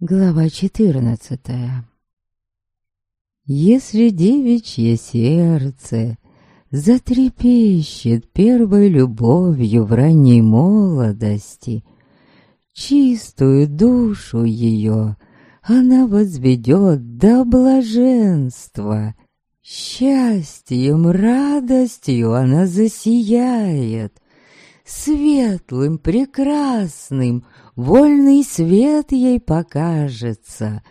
Глава четырнадцатая. Если девичье сердце затрепещет первой любовью в ранней молодости, чистую душу ее она возведет до блаженства. Счастьем, радостью она засияет, светлым, прекрасным, вольный свет ей покажется,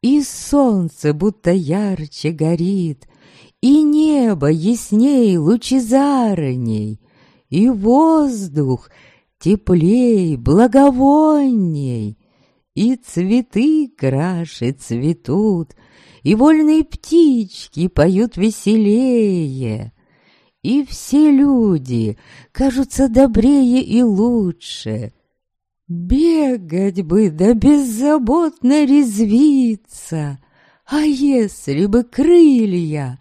и солнце будто ярче горит, и небо ясней, лучезарней, и воздух теплей, благовонней, и цветы краше цветут, и вольные птички поют веселее, и все люди кажутся добрее и лучше. Бегать бы да беззаботно резвиться, а если бы крылья,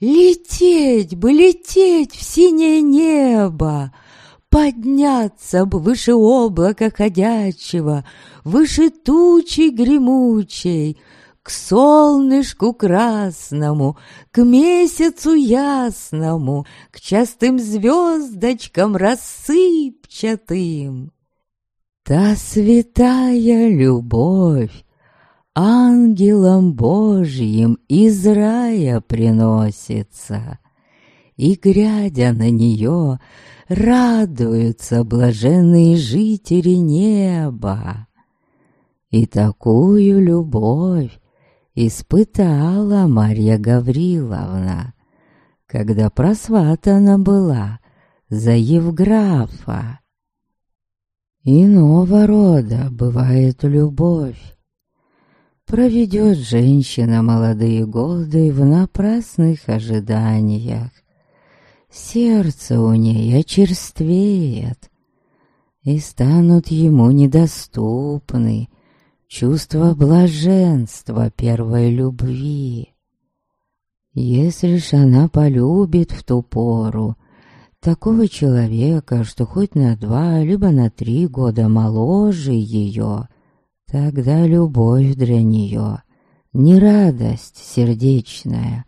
лететь бы, лететь в синее небо, подняться бы выше облака ходячего, выше тучи гремучей, к солнышку красному, к месяцу ясному, к частым звездочкам рассыпчатым. Та святая любовь ангелом Божьим из рая приносится, и, глядя на нее, радуются блаженные жители неба. И такую любовь испытала Марья Гавриловна, когда просватана была за Евграфа. Иного рода бывает любовь. Проведет женщина молодые годы в напрасных ожиданиях. Сердце у ней очерствеет, и станут ему недоступны чувство блаженства первой любви. Если ж она полюбит в ту пору такого человека, что хоть на два, либо на три года моложе ее, тогда любовь для нее не радость сердечная.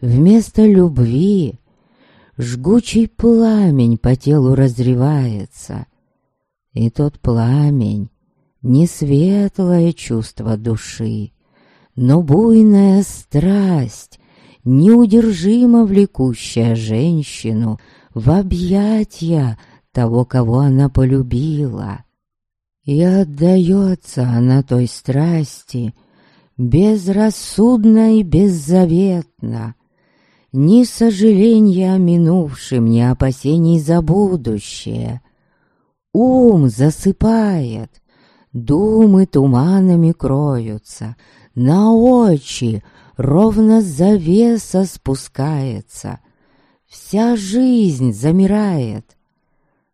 Вместо любви жгучий пламень по телу разревается, и тот пламень не светлое чувство души, но буйная страсть, неудержимо влекущая женщину в объятия того, кого она полюбила. И отдается она той страсти безрассудно и беззаветно, ни сожаления о минувшем, ни опасений за будущее. Ум засыпает, Думы туманами кроются, на очи ровно завеса спускается. Вся жизнь замирает.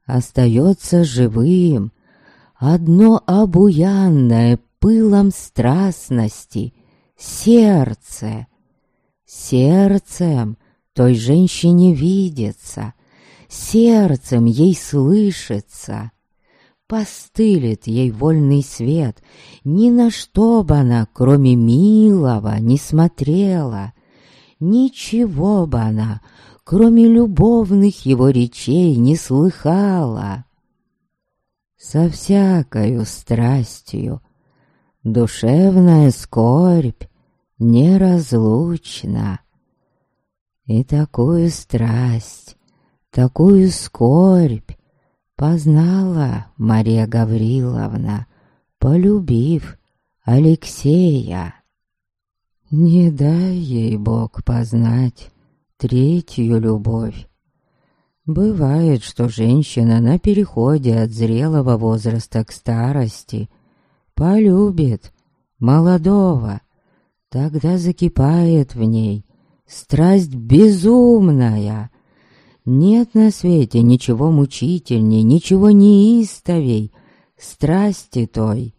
Остается живым одно обуянное пылом страстности сердце. Сердцем той женщине видится, сердцем ей слышится постылит ей вольный свет, ни на что бы она, кроме милого, не смотрела. Ничего бы она, кроме любовных его речей, не слыхала. Со всякою страстью душевная скорбь неразлучна. И такую страсть, такую скорбь Познала Мария Гавриловна, полюбив Алексея. Не дай ей Бог познать третью любовь. Бывает, что женщина на переходе от зрелого возраста к старости полюбит молодого, тогда закипает в ней страсть безумная, нет на свете ничего мучительней, ничего неистовей, страсти той.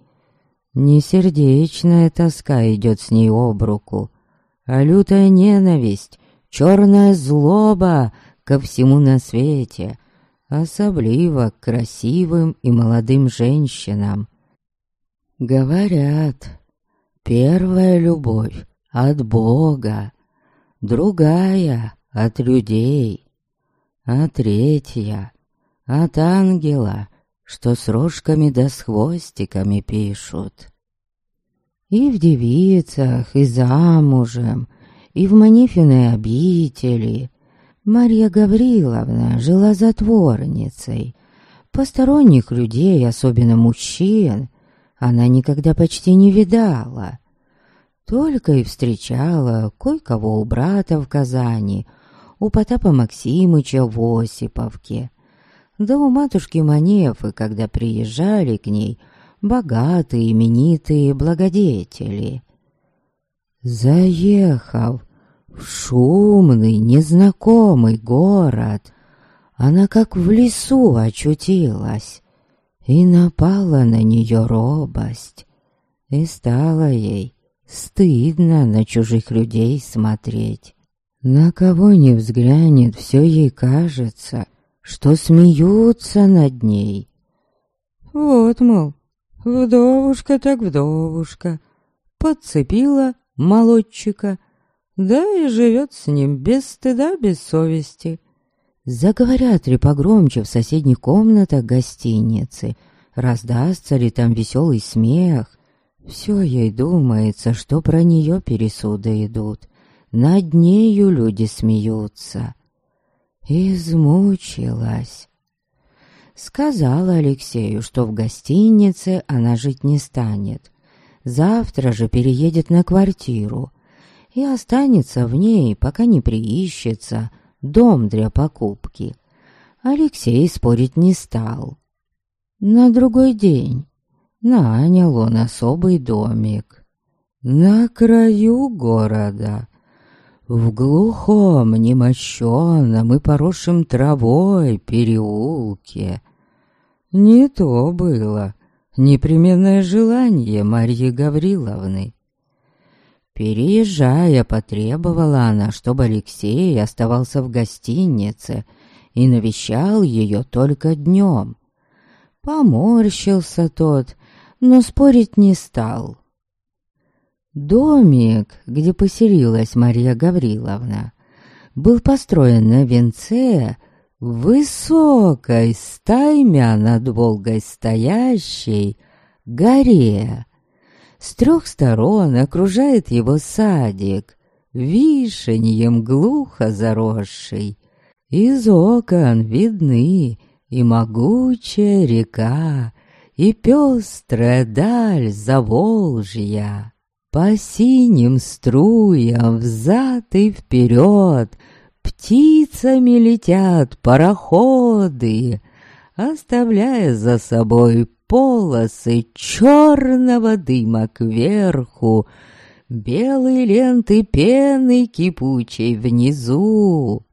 Не сердечная тоска идет с ней об руку, а лютая ненависть, черная злоба ко всему на свете, особливо к красивым и молодым женщинам. Говорят, первая любовь от Бога, другая от людей, а третья от ангела, что с рожками да с хвостиками пишут. И в девицах, и замужем, и в Манифиной обители Марья Гавриловна жила затворницей. Посторонних людей, особенно мужчин, она никогда почти не видала. Только и встречала кое-кого у брата в Казани, у Потапа Максимыча в Осиповке. Да у матушки Манефы, когда приезжали к ней богатые, именитые благодетели. Заехав шумный, незнакомый город, она как в лесу очутилась, и напала на нее робость, и стало ей стыдно на чужих людей смотреть. На кого не взглянет, все ей кажется, что смеются над ней. Вот, мол, вдовушка так вдовушка, подцепила молодчика, да и живет с ним без стыда, без совести. Заговорят ли погромче в соседних комнатах гостиницы, раздастся ли там веселый смех. Все ей думается, что про нее пересуды идут. Над нею люди смеются. Измучилась. Сказала Алексею, что в гостинице она жить не станет. Завтра же переедет на квартиру и останется в ней, пока не приищется дом для покупки. Алексей спорить не стал. На другой день нанял он особый домик на краю города, в глухом, немощенном и поросшем травой переулке. Не то было непременное желание Марьи Гавриловны. Переезжая, потребовала она, чтобы Алексей оставался в гостинице и навещал ее только днем. Поморщился тот, но спорить не стал. Домик, где поселилась Марья Гавриловна, был построен на венце высокой стаймя над Волгой стоящей горе. С трех сторон окружает его садик, вишеньем глухо заросший. Из окон видны и могучая река, и пестрая даль Заволжья. По синим струям взад и вперед Птицами летят пароходы, Оставляя за собой полосы черного дыма кверху, Белые ленты пены кипучей внизу.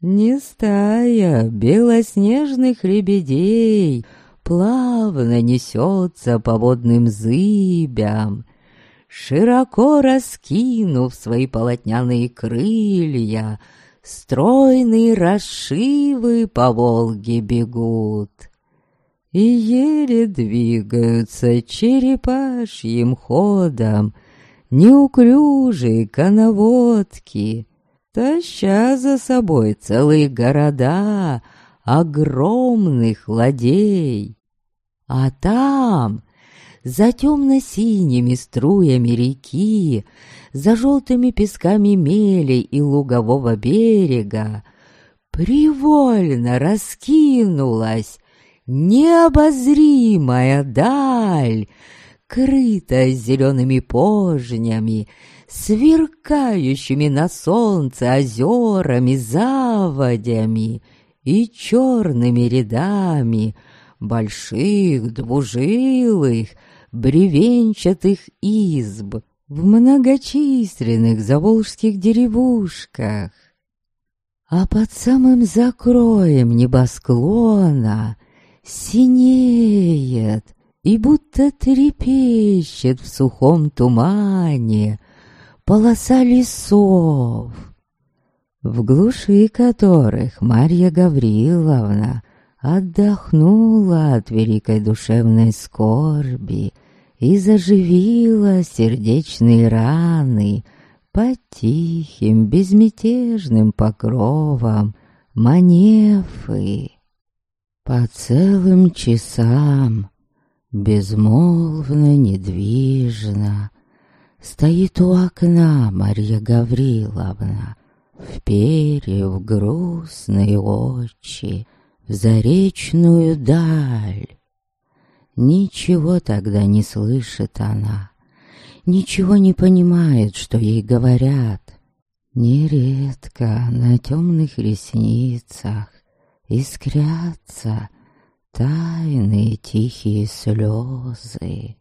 Не стая белоснежных лебедей Плавно несется по водным зыбям, Широко раскинув свои полотняные крылья, Стройные расшивы по Волге бегут и еле двигаются черепашьим ходом неуклюжие коноводки, таща за собой целые города огромных ладей. А там, за темно-синими струями реки, за желтыми песками мелей и лугового берега, привольно раскинулась необозримая даль, крытая зелеными пожнями, сверкающими на солнце озерами, заводями и черными рядами больших двужилых бревенчатых изб в многочисленных заволжских деревушках. А под самым закроем небосклона синеет и будто трепещет в сухом тумане полоса лесов, в глуши которых Марья Гавриловна отдохнула от великой душевной скорби и заживила сердечные раны под тихим безмятежным покровом манефы. По целым часам, безмолвно, недвижно, Стоит у окна Марья Гавриловна, Вперев грустные очи в заречную даль. Ничего тогда не слышит она, Ничего не понимает, что ей говорят. Нередко на темных ресницах Искрятся тайные тихие слезы.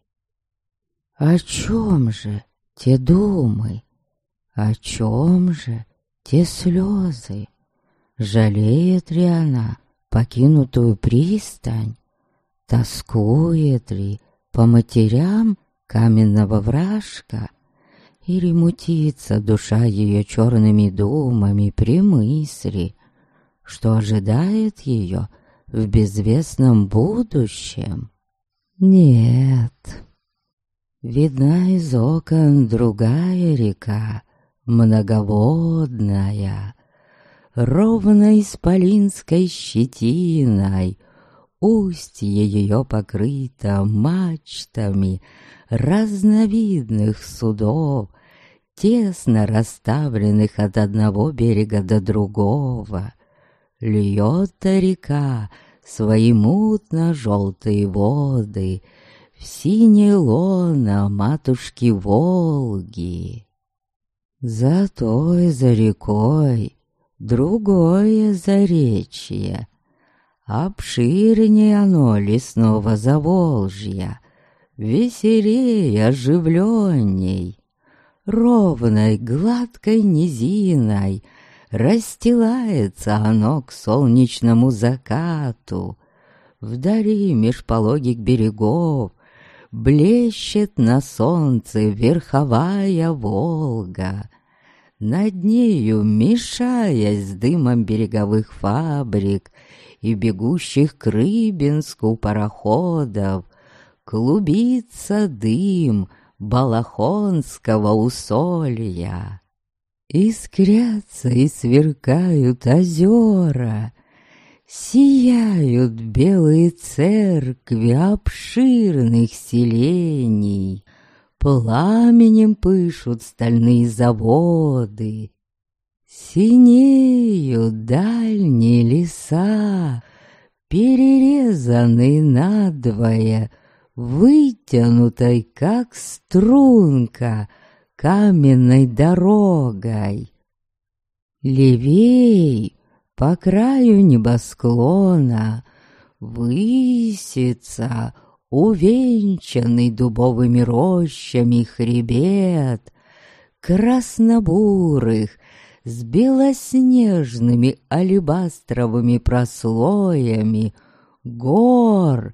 О чем же те думы? О чем же те слезы? Жалеет ли она покинутую пристань? Тоскует ли по матерям каменного вражка? Или мутится душа ее черными думами при мысли, что ожидает ее в безвестном будущем? Нет. Видна из окон другая река, многоводная, ровно исполинской щетиной, устье ее покрыто мачтами разновидных судов, тесно расставленных от одного берега до другого. Льет-то река свои мутно-желтые воды в синее лоно матушки Волги. За той, за рекой, другое заречье, Обширнее оно лесного Заволжья, Веселее, оживленней, Ровной, гладкой низиной — Расстилается оно к солнечному закату. Вдали меж пологих берегов Блещет на солнце верховая Волга. Над нею, мешаясь с дымом береговых фабрик И бегущих к Рыбинску пароходов, Клубится дым Балахонского усолья. Искрятся и сверкают озера, Сияют белые церкви обширных селений, Пламенем пышут стальные заводы, Синеют дальние леса, Перерезанные надвое, Вытянутой, как струнка — каменной дорогой. Левей, по краю небосклона, высится увенчанный дубовыми рощами хребет краснобурых с белоснежными алебастровыми прослоями гор,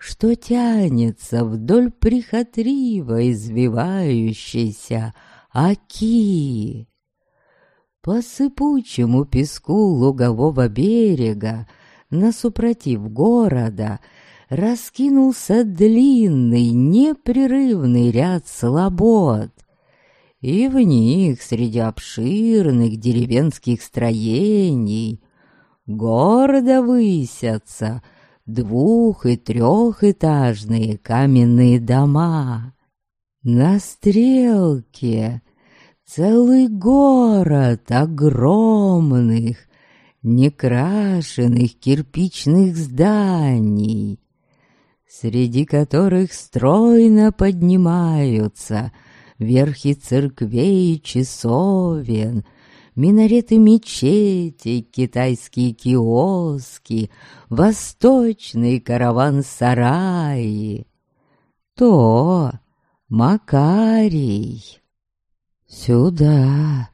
что тянется вдоль прихотриво извивающейся оки. По сыпучему песку лугового берега, насупротив города, раскинулся длинный, непрерывный ряд слобод, и в них среди обширных деревенских строений гордо высятся — двух- и трехэтажные каменные дома. На стрелке целый город огромных, некрашенных кирпичных зданий, среди которых стройно поднимаются верхи церквей и часовен — минареты мечетей, китайские киоски, восточные караван-сараи. То Макарий. Сюда,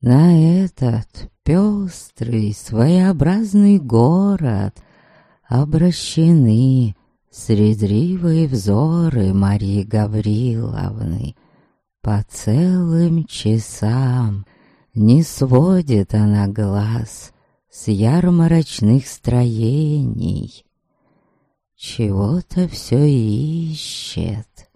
на этот пестрый, своеобразный город обращены средривые взоры Марии Гавриловны по целым часам — не сводит она глаз с ярмарочных строений. Чего-то все ищет.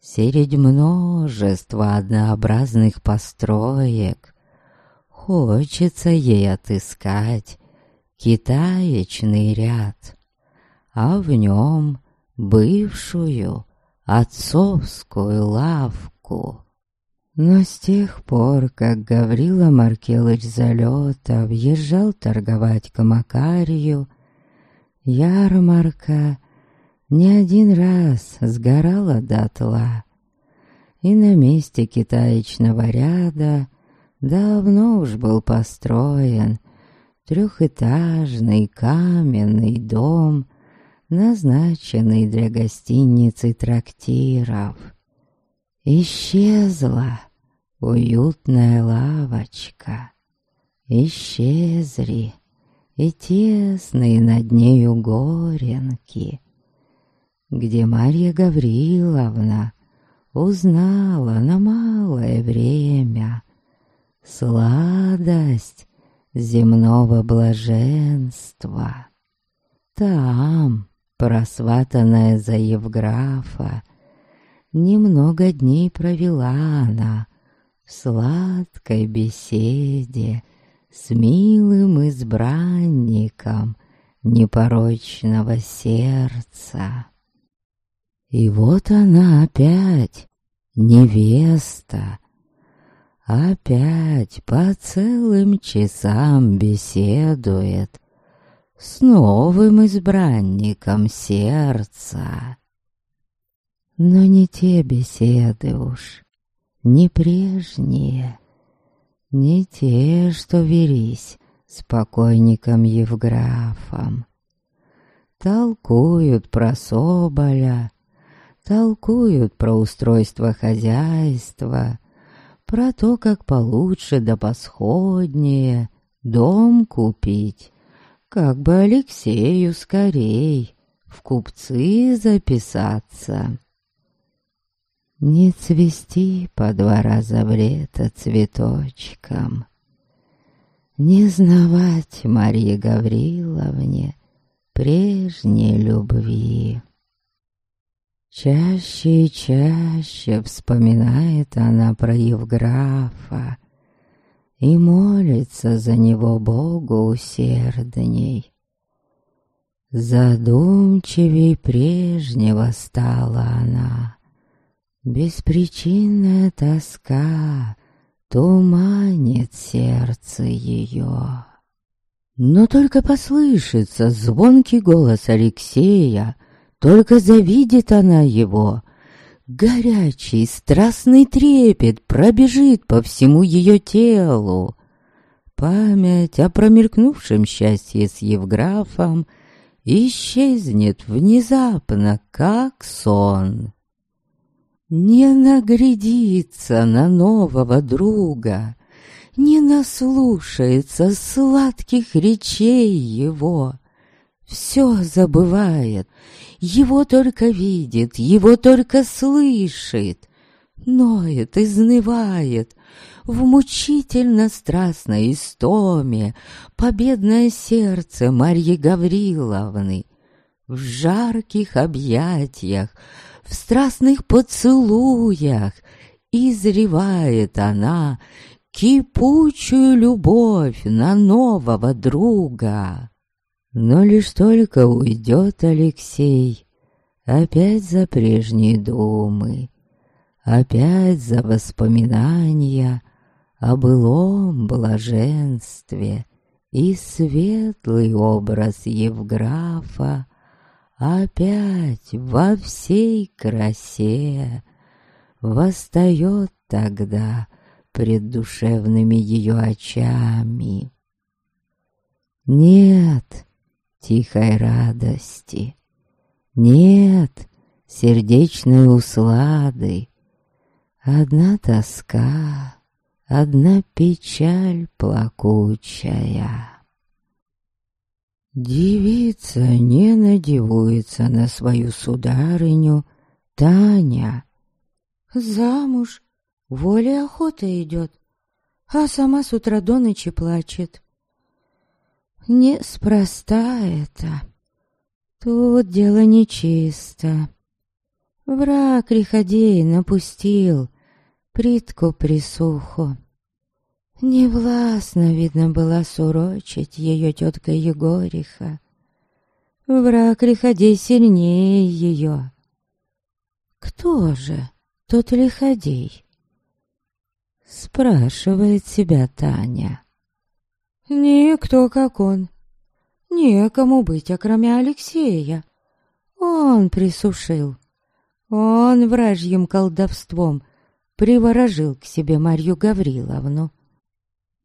Средь множества однообразных построек Хочется ей отыскать китаечный ряд, А в нем бывшую отцовскую лавку. Но с тех пор, как Гаврила Маркелыч Залета въезжал торговать к Макарию, ярмарка не один раз сгорала дотла, и на месте китаечного ряда давно уж был построен трехэтажный каменный дом, назначенный для гостиницы трактиров. Исчезла уютная лавочка, исчезли и тесные над нею горенки, где Марья Гавриловна узнала на малое время сладость земного блаженства. Там, просватанная за Евграфа, Немного дней провела она в сладкой беседе С милым избранником непорочного сердца. И вот она опять, невеста, Опять по целым часам беседует С новым избранником сердца. Но не те беседы уж, не прежние, Не те, что велись с покойником Евграфом. Толкуют про Соболя, толкуют про устройство хозяйства, Про то, как получше да посходнее дом купить, Как бы Алексею скорей в купцы записаться. Не цвести по два раза в лето цветочком, Не знавать Марье Гавриловне прежней любви. Чаще и чаще вспоминает она про Евграфа И молится за него Богу усердней. Задумчивей прежнего стала она. Беспричинная тоска туманит сердце ее. Но только послышится звонкий голос Алексея, только завидит она его. Горячий, страстный трепет пробежит по всему ее телу. Память о промелькнувшем счастье с Евграфом исчезнет внезапно, как сон не наглядится на нового друга, не наслушается сладких речей его. Все забывает, его только видит, его только слышит, ноет, изнывает, в мучительно-страстной истоме победное сердце Марьи Гавриловны, в жарких объятиях, в страстных поцелуях изревает она кипучую любовь на нового друга. Но лишь только уйдет Алексей, опять за прежние думы, опять за воспоминания о былом блаженстве и светлый образ Евграфа опять во всей красе восстает тогда пред душевными ее очами. Нет тихой радости, нет сердечной услады, одна тоска, одна печаль плакучая. Девица не надевуется на свою сударыню Таня. Замуж волей охота идет, а сама с утра до ночи плачет. Неспроста это. Тут дело нечисто. Враг Риходей напустил притку присуху. Невластно, видно, было сурочить ее тетка Егориха. Враг Лиходей сильнее ее. Кто же тот Лиходей? Спрашивает себя Таня. Никто, как он. Некому быть, окромя Алексея. Он присушил. Он вражьим колдовством приворожил к себе Марью Гавриловну.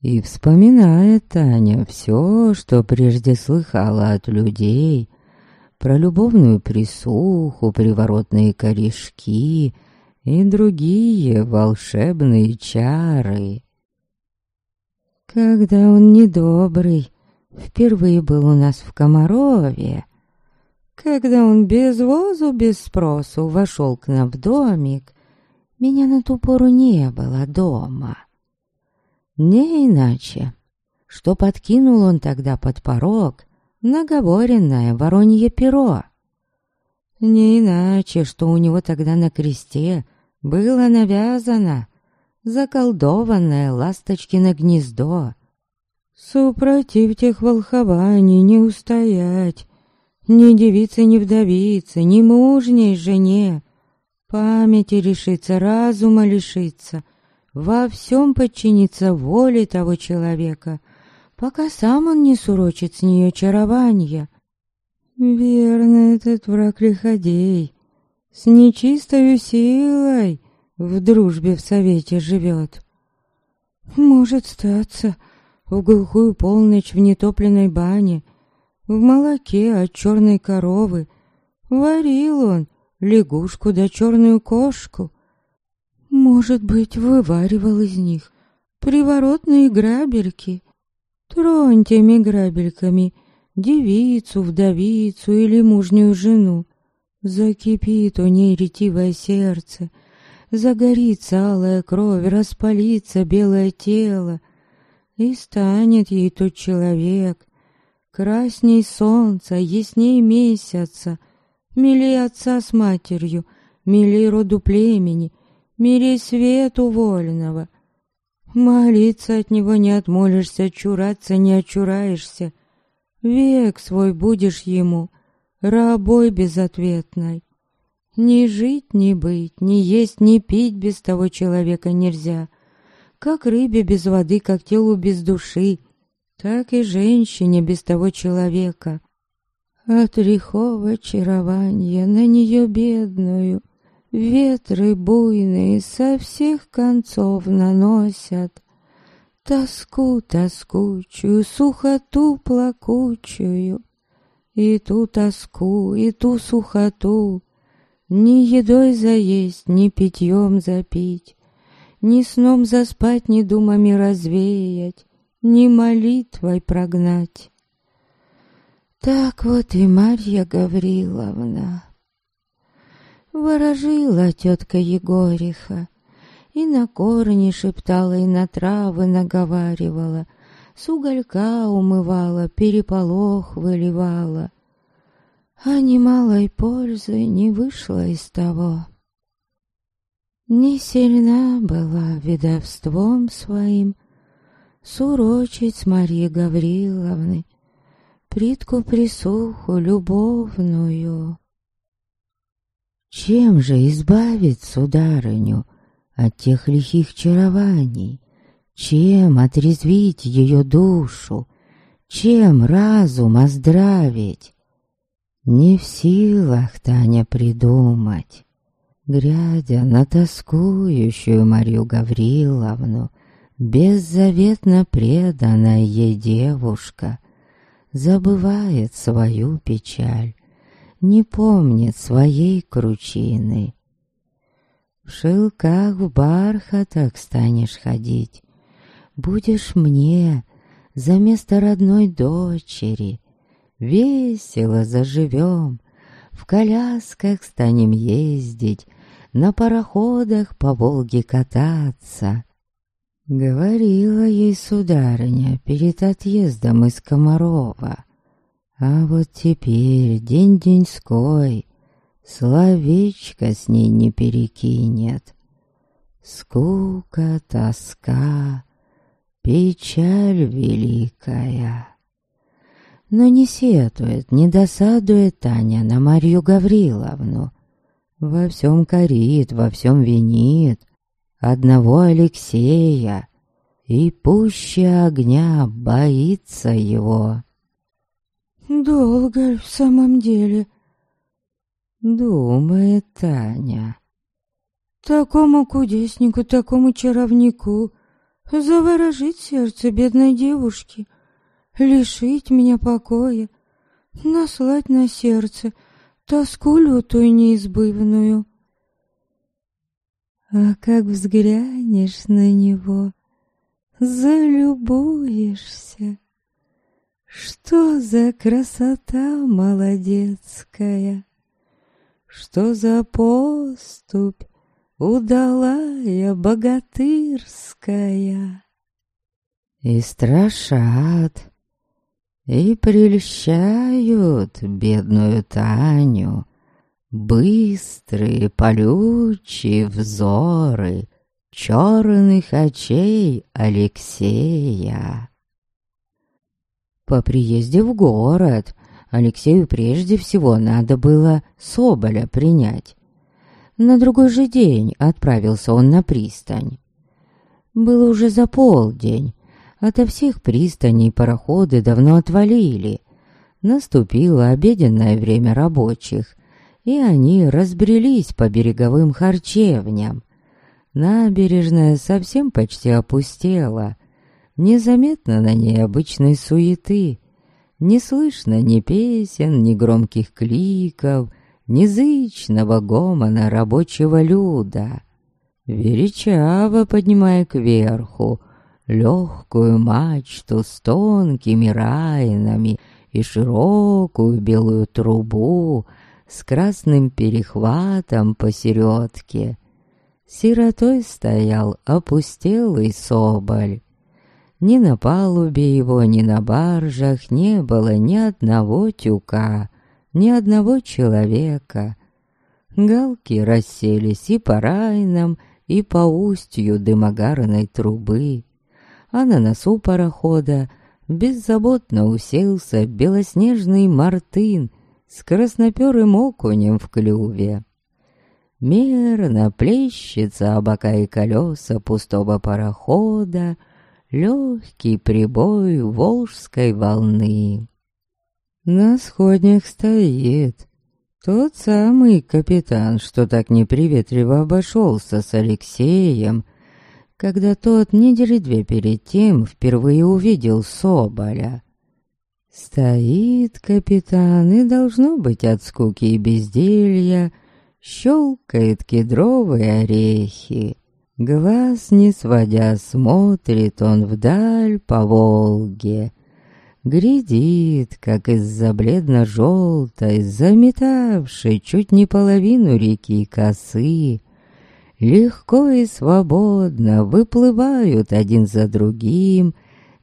И вспоминает Таня все, что прежде слыхала от людей, про любовную присуху, приворотные корешки и другие волшебные чары. Когда он недобрый, впервые был у нас в Комарове, когда он без возу, без спросу вошел к нам в домик, меня на ту пору не было дома. Не иначе, что подкинул он тогда под порог наговоренное воронье перо. Не иначе, что у него тогда на кресте было навязано заколдованное ласточкино гнездо. Супротив тех волхований не устоять, ни девице, ни вдовице, ни мужней жене. Памяти решится, разума лишится, во всем подчиниться воле того человека, пока сам он не сурочит с нее чарования. Верно этот враг лиходей, с нечистою силой в дружбе в совете живет. Может статься, в глухую полночь в нетопленной бане, в молоке от черной коровы, варил он лягушку да черную кошку, может быть, вываривал из них приворотные грабельки. Тронь теми грабельками девицу, вдовицу или мужнюю жену. Закипит у ней ретивое сердце, загорится алая кровь, распалится белое тело, и станет ей тот человек, красней солнца, ясней месяца, милей отца с матерью, милей роду племени, мире свету вольного. Молиться от него не отмолишься, чураться не очураешься. Век свой будешь ему, рабой безответной. Ни жить, ни быть, ни есть, ни пить без того человека нельзя. Как рыбе без воды, как телу без души, так и женщине без того человека. От грехов очарования на нее бедную Ветры буйные со всех концов наносят. Тоску тоскучую, сухоту плакучую, И ту тоску, и ту сухоту Ни едой заесть, ни питьем запить, Ни сном заспать, ни думами развеять, Ни молитвой прогнать. Так вот и Марья Гавриловна Ворожила тетка Егориха, И на корни шептала, и на травы наговаривала, С уголька умывала, переполох выливала. А немалой пользы не вышло из того. Не сильна была ведовством своим Сурочить с Марьей Гавриловны Притку присуху любовную. Чем же избавить сударыню от тех лихих чарований? Чем отрезвить ее душу? Чем разум оздравить? Не в силах Таня придумать. Глядя на тоскующую Марью Гавриловну, Беззаветно преданная ей девушка Забывает свою печаль не помнит своей кручины. В шелках, в бархатах станешь ходить, Будешь мне за место родной дочери. Весело заживем, в колясках станем ездить, На пароходах по Волге кататься. Говорила ей сударыня перед отъездом из Комарова — а вот теперь день деньской, словечко с ней не перекинет. Скука, тоска, печаль великая. Но не сетует, не досадует Таня на Марью Гавриловну. Во всем корит, во всем винит. Одного Алексея, и пуще огня боится его. «Долго в самом деле?» Думает Таня. «Такому кудеснику, такому чаровнику заворожить сердце бедной девушки, лишить меня покоя, наслать на сердце тоску лютую неизбывную. А как взглянешь на него, залюбуешься. Что за красота молодецкая, Что за поступь удалая богатырская. И страшат, и прельщают бедную Таню Быстрые, полючие взоры черных очей Алексея. По приезде в город Алексею прежде всего надо было Соболя принять. На другой же день отправился он на пристань. Было уже за полдень. Ото всех пристаней пароходы давно отвалили. Наступило обеденное время рабочих, и они разбрелись по береговым харчевням. Набережная совсем почти опустела. Незаметно на ней обычной суеты. Не слышно ни песен, ни громких кликов, ни зычного гомона рабочего люда. Величаво поднимая кверху легкую мачту с тонкими райнами и широкую белую трубу с красным перехватом посередке, сиротой стоял опустелый соболь. Ни на палубе его, ни на баржах не было ни одного тюка, ни одного человека. Галки расселись и по райнам, и по устью дымогарной трубы, а на носу парохода беззаботно уселся белоснежный мартын с красноперым окунем в клюве. Мерно плещется бока и колеса пустого парохода легкий прибой волжской волны. На сходнях стоит тот самый капитан, что так неприветливо обошелся с Алексеем, когда тот недели две перед тем впервые увидел Соболя. Стоит капитан и, должно быть, от скуки и безделья, щелкает кедровые орехи. Глаз не сводя смотрит он вдаль по Волге. Грядит, как из-за бледно-желтой, заметавшей чуть не половину реки косы, Легко и свободно выплывают один за другим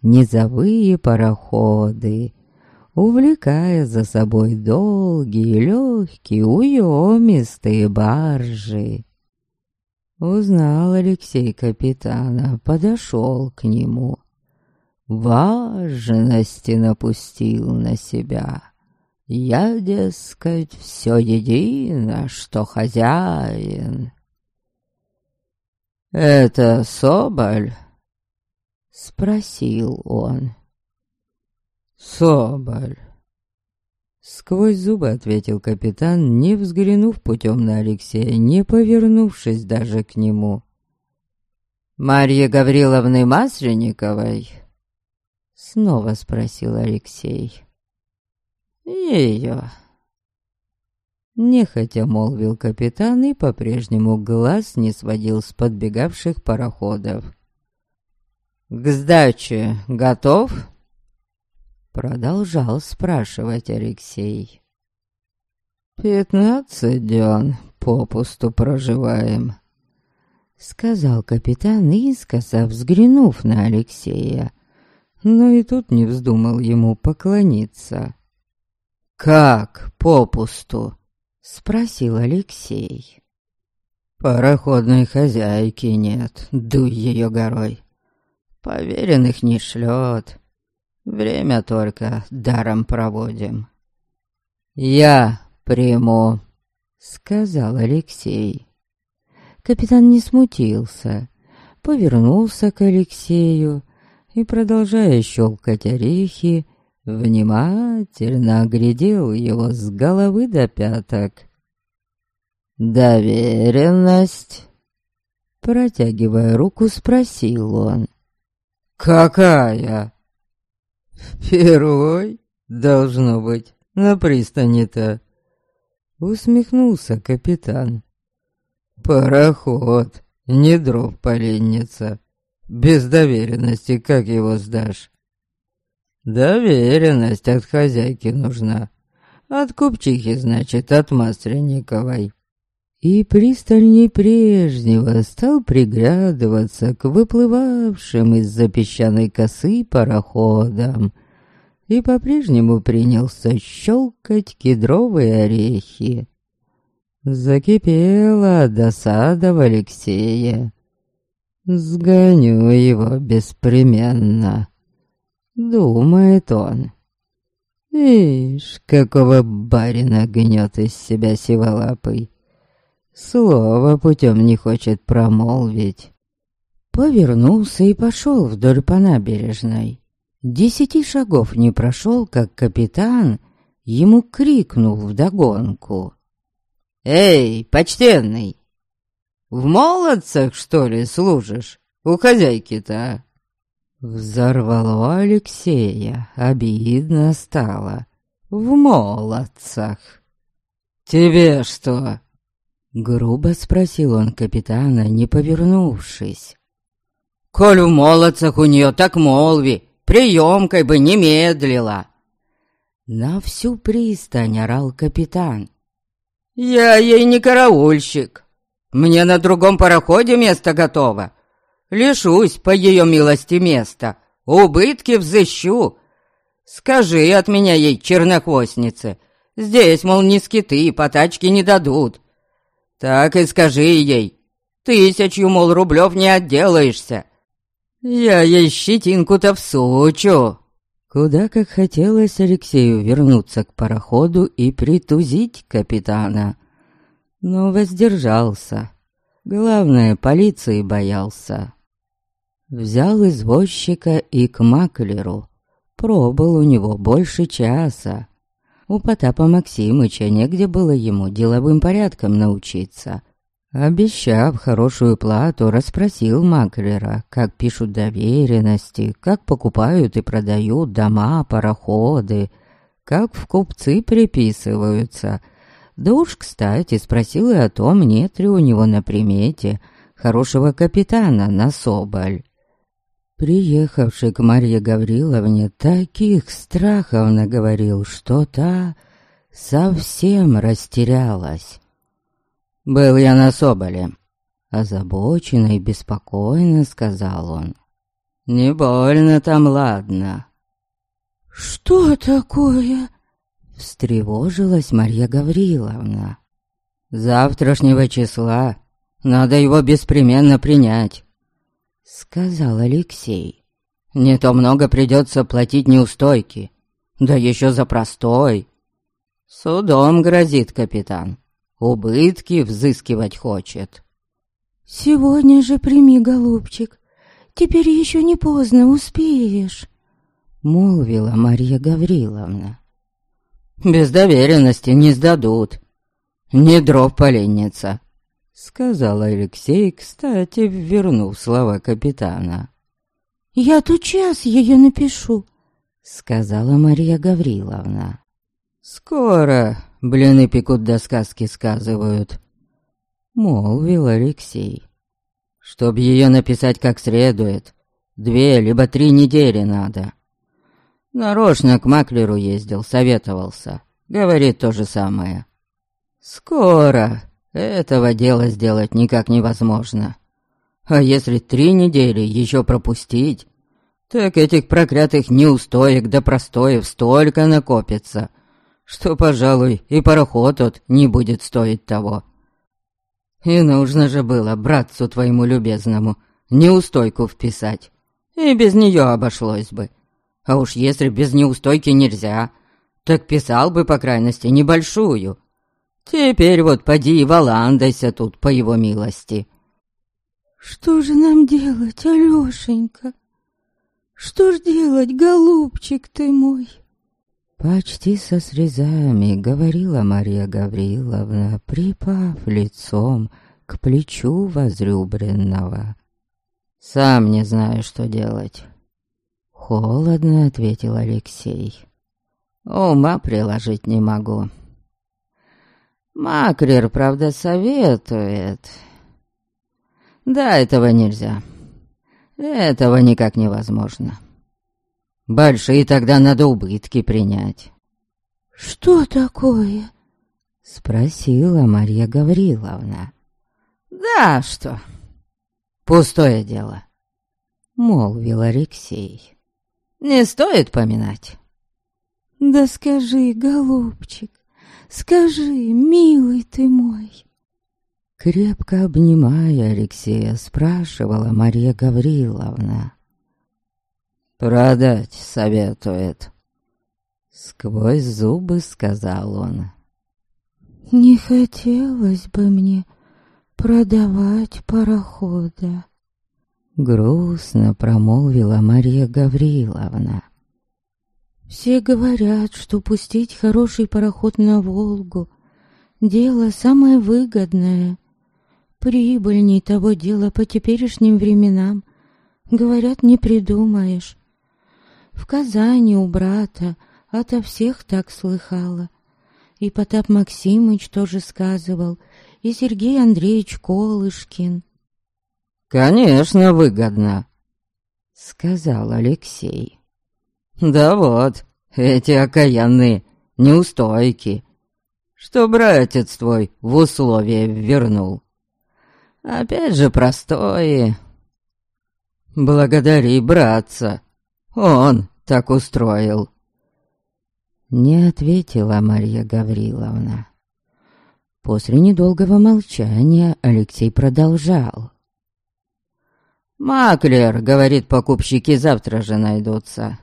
низовые пароходы, увлекая за собой долгие, легкие, уемистые баржи. Узнал Алексей капитана, подошел к нему. Важности напустил на себя. Я, дескать, все едино, что хозяин. «Это Соболь?» — спросил он. «Соболь». Сквозь зубы ответил капитан, не взглянув путем на Алексея, не повернувшись даже к нему. «Марьи Гавриловны Масленниковой?» Снова спросил Алексей. «Ее». Нехотя молвил капитан и по-прежнему глаз не сводил с подбегавших пароходов. «К сдаче готов?» Продолжал спрашивать Алексей. «Пятнадцать дён попусту проживаем», — сказал капитан, искоса взглянув на Алексея. Но и тут не вздумал ему поклониться. «Как попусту?» Спросил Алексей. Пароходной хозяйки нет, дуй ее горой. Поверенных не шлет. Время только даром проводим. Я приму, сказал Алексей. Капитан не смутился, повернулся к Алексею и, продолжая щелкать орехи, внимательно оглядел его с головы до пяток. «Доверенность?» Протягивая руку, спросил он. «Какая?» «Впервой, должно быть, на пристани-то», — усмехнулся капитан. «Пароход, не дров поленница. Без доверенности как его сдашь?» «Доверенность от хозяйки нужна. От купчихи, значит, от Масленниковой» и пристальней прежнего стал приглядываться к выплывавшим из-за песчаной косы пароходам и по-прежнему принялся щелкать кедровые орехи. Закипела досада в Алексея. «Сгоню его беспременно», — думает он. «Ишь, какого барина гнет из себя сиволапый!» Слово путем не хочет промолвить. Повернулся и пошел вдоль по набережной. Десяти шагов не прошел, как капитан ему крикнул вдогонку. «Эй, почтенный! В молодцах, что ли, служишь? У хозяйки-то?» Взорвало Алексея, обидно стало. «В молодцах!» «Тебе что, Грубо спросил он капитана, не повернувшись. «Коль в молодцах у нее так молви, приемкой бы не медлила!» На всю пристань орал капитан. «Я ей не караульщик. Мне на другом пароходе место готово. Лишусь по ее милости места, убытки взыщу. Скажи от меня ей, чернохвостнице, здесь, мол, скиты, по тачке не дадут. Так и скажи ей. Тысячу, мол, рублев не отделаешься. Я ей щетинку-то всучу. Куда как хотелось Алексею вернуться к пароходу и притузить капитана. Но воздержался. Главное, полиции боялся. Взял извозчика и к маклеру. Пробыл у него больше часа. У Потапа Максимыча негде было ему деловым порядком научиться. Обещав хорошую плату, расспросил Маклера, как пишут доверенности, как покупают и продают дома, пароходы, как в купцы приписываются. Да уж, кстати, спросил и о том, нет ли у него на примете хорошего капитана на Соболь. Приехавший к Марье Гавриловне таких страхов наговорил, что та совсем растерялась. «Был я на Соболе», — озабоченно и беспокойно сказал он. «Не больно там, ладно». «Что такое?» — встревожилась Марья Гавриловна. «Завтрашнего числа надо его беспременно принять» сказал Алексей. «Не то много придется платить неустойки, да еще за простой. Судом грозит капитан, убытки взыскивать хочет». «Сегодня же прими, голубчик, теперь еще не поздно успеешь», — молвила Марья Гавриловна. «Без доверенности не сдадут. Не дров поленница. Сказал Алексей, кстати, вернув слова капитана. «Я час ее напишу», — сказала Мария Гавриловна. «Скоро блины пекут до сказки сказывают», — молвил Алексей. «Чтоб ее написать как следует, две либо три недели надо». Нарочно к маклеру ездил, советовался. Говорит то же самое. «Скоро этого дела сделать никак невозможно. А если три недели еще пропустить, так этих проклятых неустоек да простоев столько накопится, что, пожалуй, и пароход тот не будет стоить того. И нужно же было братцу твоему любезному неустойку вписать. И без нее обошлось бы. А уж если без неустойки нельзя, так писал бы, по крайности, небольшую. Теперь вот поди и валандайся тут, по его милости. Что же нам делать, Алёшенька? Что ж делать, голубчик ты мой? Почти со слезами говорила Мария Гавриловна, припав лицом к плечу возлюбленного. «Сам не знаю, что делать». Холодно ответил Алексей. «Ума приложить не могу». Макрер, правда, советует. Да, этого нельзя. Этого никак невозможно. Большие тогда надо убытки принять. «Что такое?» — спросила Марья Гавриловна. «Да что? Пустое дело», — молвил Алексей. «Не стоит поминать». «Да скажи, голубчик, скажи, милый ты мой». Крепко обнимая Алексея, спрашивала Марья Гавриловна. «Продать советует». Сквозь зубы сказал он. «Не хотелось бы мне продавать парохода», — грустно промолвила Мария Гавриловна. «Все говорят, что пустить хороший пароход на Волгу — дело самое выгодное. Прибыльней того дела по теперешним временам, говорят, не придумаешь. В Казани у брата ото всех так слыхала. И Потап Максимыч тоже сказывал, и Сергей Андреевич Колышкин. «Конечно, выгодно», — сказал Алексей. «Да вот, эти окаянные неустойки, что братец твой в условия вернул. Опять же простое. Благодари братца, он так устроил. Не ответила Марья Гавриловна. После недолгого молчания Алексей продолжал. «Маклер, — говорит, — покупщики завтра же найдутся.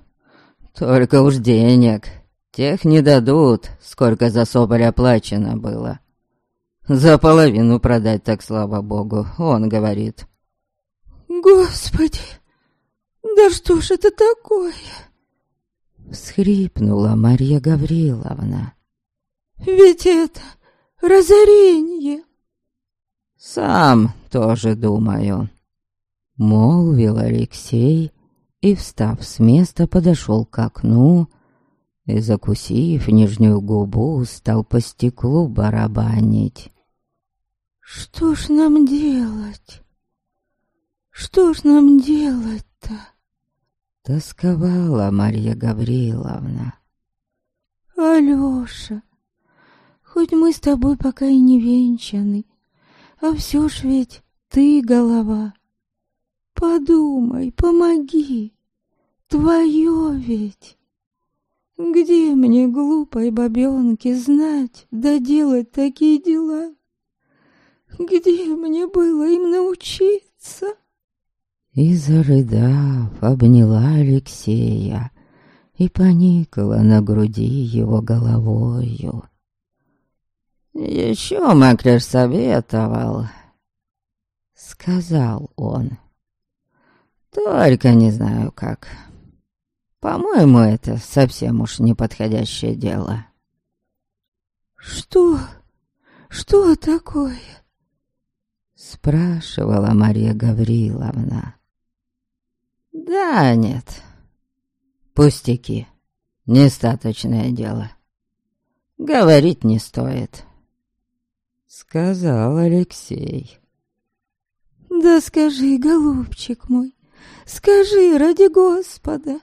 Только уж денег. Тех не дадут, сколько за соболь оплачено было. За половину продать, так слава богу, он говорит». «Господи, да что ж это такое?» Всхрипнула Марья Гавриловна. «Ведь это разорение!» «Сам тоже думаю», — молвил Алексей и, встав с места, подошел к окну и, закусив нижнюю губу, стал по стеклу барабанить. «Что ж нам делать? Что ж нам делать-то?» Тосковала Марья Гавриловна. Алёша, хоть мы с тобой пока и не венчаны, а все ж ведь ты голова. Подумай, помоги, твое ведь. Где мне, глупой бабёнке, знать да делать такие дела? Где мне было им научиться?» И, зарыдав, обняла Алексея и поникла на груди его головою. «Еще Маклер советовал», — сказал он. «Только не знаю как. По-моему, это совсем уж неподходящее дело». «Что? Что такое?» Спрашивала Мария Гавриловна. Да, нет. Пустяки. Нестаточное дело. Говорить не стоит. Сказал Алексей. Да скажи, голубчик мой, скажи ради Господа.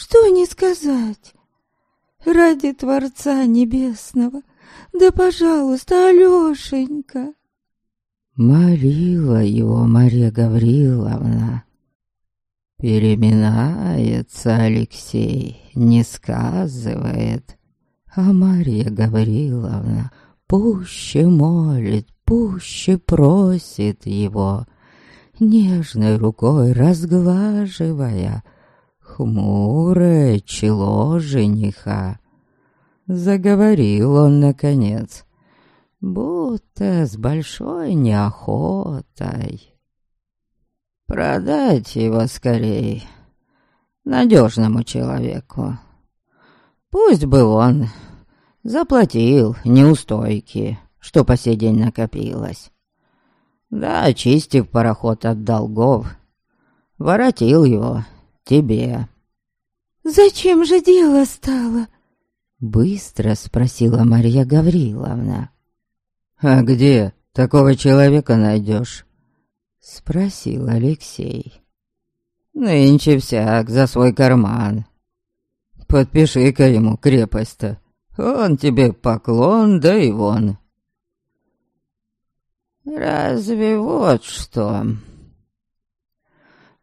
Что не сказать? Ради Творца Небесного. Да, пожалуйста, Алёшенька. Молила его Мария Гавриловна. Переминается Алексей, не сказывает, А Марья Гавриловна пуще молит, пуще просит его, нежной рукой разглаживая хмурое чело жениха. Заговорил он, наконец, будто с большой неохотой. Продать его скорей надежному человеку. Пусть бы он заплатил неустойки, что по сей день накопилось. Да, очистив пароход от долгов, воротил его тебе. «Зачем же дело стало?» Быстро спросила Марья Гавриловна. «А где такого человека найдешь?» Спросил Алексей. «Нынче всяк за свой карман. Подпиши-ка ему крепость-то. Он тебе поклон, да и вон». «Разве вот что...»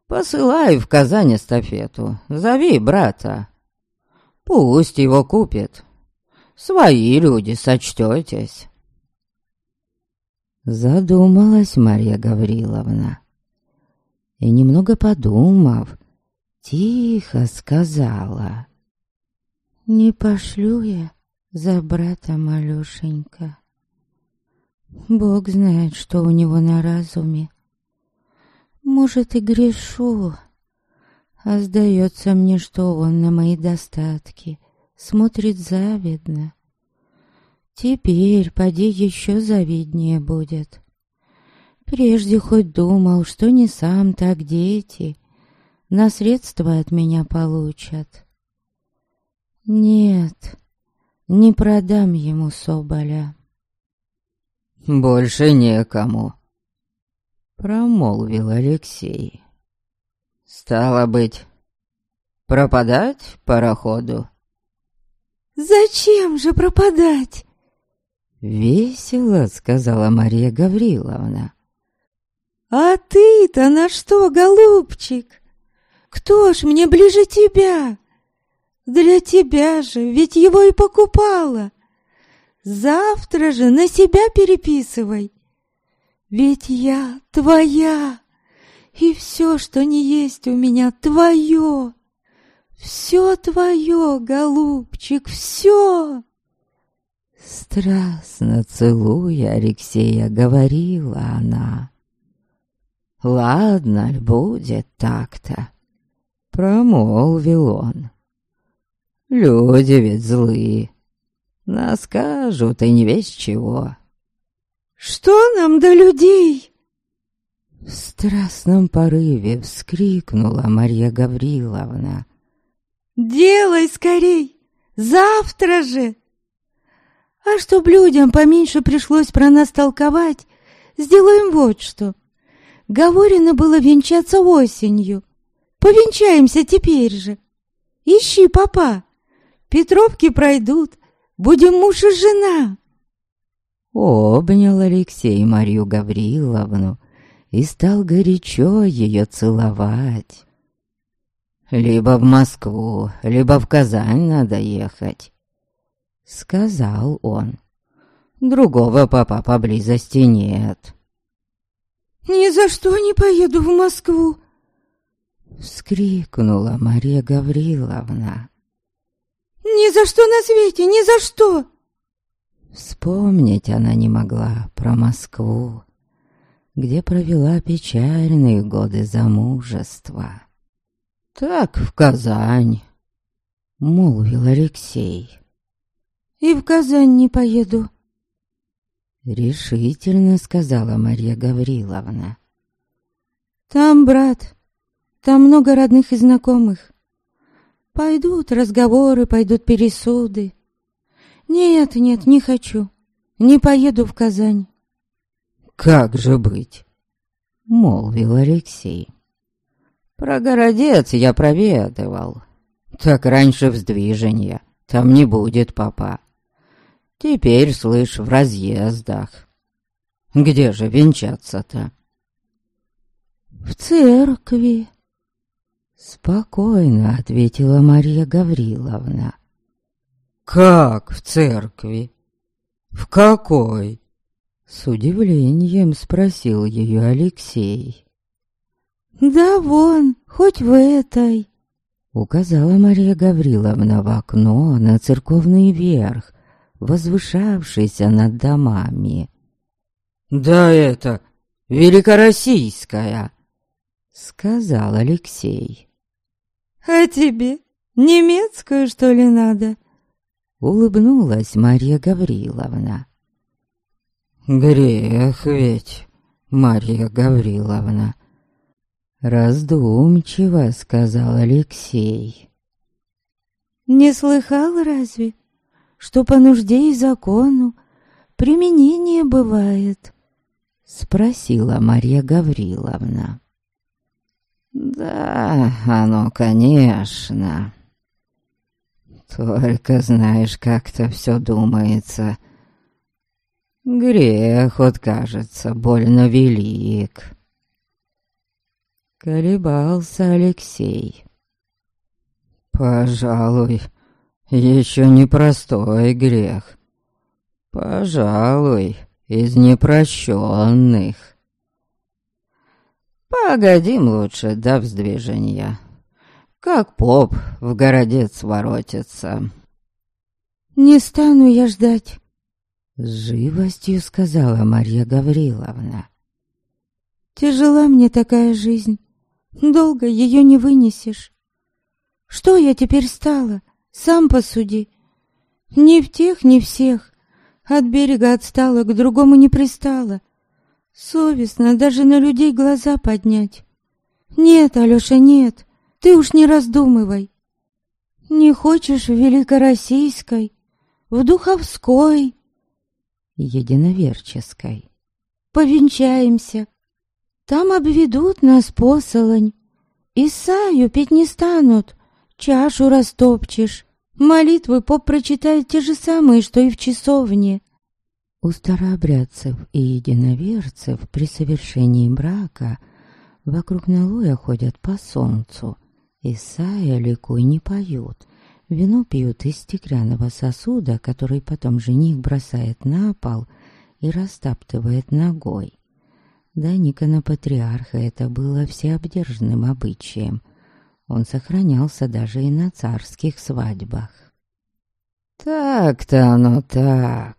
«Посылай в Казань эстафету, зови брата. Пусть его купит. Свои люди, сочтетесь». Задумалась Марья Гавриловна. И немного подумав, тихо сказала. «Не пошлю я за брата малюшенька. Бог знает, что у него на разуме. Может, и грешу, а сдается мне, что он на мои достатки смотрит завидно. Теперь, поди, еще завиднее будет. Прежде хоть думал, что не сам, так дети наследство от меня получат. Нет, не продам ему Соболя. «Больше некому», — промолвил Алексей. «Стало быть, пропадать пароходу?» «Зачем же пропадать?» «Весело», — сказала Мария Гавриловна. «А ты-то на что, голубчик? Кто ж мне ближе тебя? Для тебя же, ведь его и покупала. Завтра же на себя переписывай. Ведь я твоя, и все, что не есть у меня, твое. Все твое, голубчик, все!» Страстно целуя Алексея, говорила она. «Ладно будет так-то?» Промолвил он. «Люди ведь злые, наскажут и не весь чего». «Что нам до людей?» В страстном порыве вскрикнула Марья Гавриловна. «Делай скорей! Завтра же!» А чтоб людям поменьше пришлось про нас толковать, сделаем вот что. Говорено было венчаться осенью. Повенчаемся теперь же. Ищи папа. Петровки пройдут. Будем муж и жена. Обнял Алексей Марью Гавриловну и стал горячо ее целовать. Либо в Москву, либо в Казань надо ехать. — сказал он. «Другого папа поблизости нет». «Ни за что не поеду в Москву!» Вскрикнула Мария Гавриловна. «Ни за что на свете, ни за что!» Вспомнить она не могла про Москву, где провела печальные годы замужества. «Так в Казань», — молвил Алексей и в Казань не поеду. Решительно сказала Марья Гавриловна. Там брат, там много родных и знакомых. Пойдут разговоры, пойдут пересуды. Нет, нет, не хочу. Не поеду в Казань. Как же быть? Молвил Алексей. Про городец я проведывал. Так раньше вздвиженья. Там не будет папа. Теперь, слышь, в разъездах. Где же венчаться-то? В церкви. Спокойно ответила Марья Гавриловна. «Как в церкви? В какой?» С удивлением спросил ее Алексей. «Да вон, хоть в этой!» Указала Мария Гавриловна в окно на церковный верх, возвышавшийся над домами. «Да это великороссийская!» Сказал Алексей. «А тебе немецкую, что ли, надо?» Улыбнулась Марья Гавриловна. «Грех ведь, Марья Гавриловна!» Раздумчиво сказал Алексей. «Не слыхал разве, что по нужде и закону применение бывает?» Спросила Марья Гавриловна. «Да, оно, конечно. Только, знаешь, как-то все думается. Грех, вот кажется, больно велик». Колебался Алексей. «Пожалуй, еще непростой грех. Пожалуй, из непрощенных». Погодим лучше до вздвижения. Как поп в городец воротится. Не стану я ждать. С живостью сказала Марья Гавриловна. Тяжела мне такая жизнь. Долго ее не вынесешь. Что я теперь стала? Сам посуди. Ни в тех, ни всех. От берега отстала, к другому не пристала. Совестно даже на людей глаза поднять. Нет, Алёша, нет, ты уж не раздумывай. Не хочешь в Великороссийской, в Духовской, единоверческой. Повенчаемся. Там обведут нас посолонь. Исаю петь не станут, чашу растопчешь. Молитвы поп прочитает те же самые, что и в часовне. У старообрядцев и единоверцев при совершении брака вокруг налоя ходят по солнцу, и сая ликуй не поют. Вино пьют из стеклянного сосуда, который потом жених бросает на пол и растаптывает ногой. Да Никона Патриарха это было всеобдержанным обычаем. Он сохранялся даже и на царских свадьбах. «Так-то оно так»,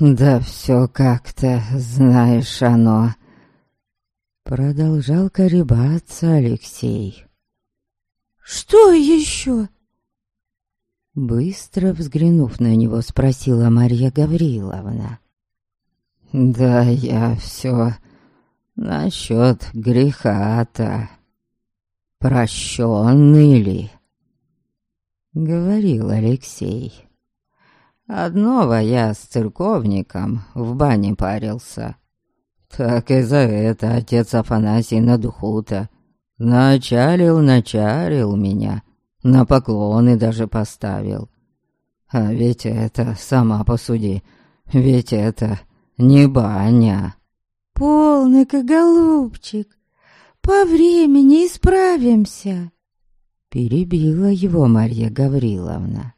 «Да все как-то, знаешь, оно...» Продолжал колебаться Алексей. «Что еще?» Быстро взглянув на него, спросила Марья Гавриловна. «Да я все насчет греха-то. Прощенный ли?» Говорил Алексей. Одного я с церковником в бане парился. Так и за это отец Афанасий на духу-то началил, началил меня, на поклоны даже поставил. А ведь это, сама посуди, ведь это не баня. Полный-ка, голубчик, по времени исправимся. Перебила его Марья Гавриловна.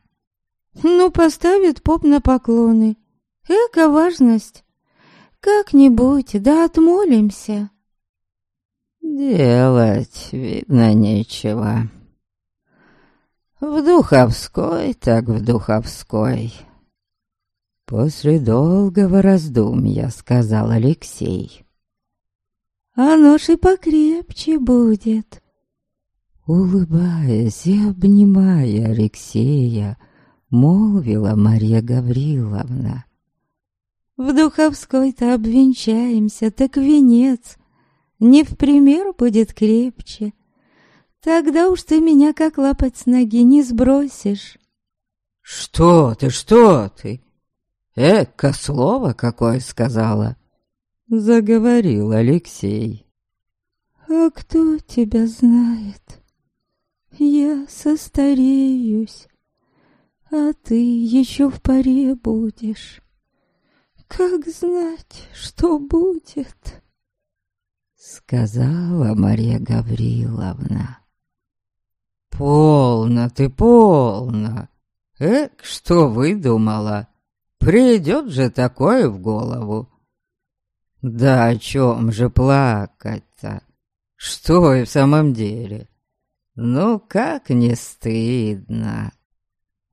Ну, поставит поп на поклоны. Эка важность. Как-нибудь, да отмолимся. Делать, видно, нечего. В Духовской, так в Духовской. После долгого раздумья сказал Алексей. Оно ж и покрепче будет. Улыбаясь и обнимая Алексея, молвила Марья Гавриловна. В Духовской-то обвенчаемся, так венец не в пример будет крепче. Тогда уж ты меня как лапать с ноги не сбросишь. Что ты, что ты? Эка слово какое сказала? Заговорил Алексей. А кто тебя знает? Я состареюсь а ты еще в паре будешь. Как знать, что будет?» Сказала Мария Гавриловна. «Полно ты, полно!» Эк, что выдумала? Придет же такое в голову. Да о чем же плакать-то? Что и в самом деле? Ну, как не стыдно.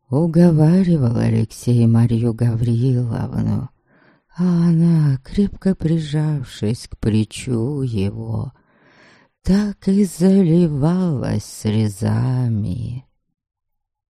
Уговаривал Алексей Марью Гавриловну, а она, крепко прижавшись к плечу его, так и заливалась слезами.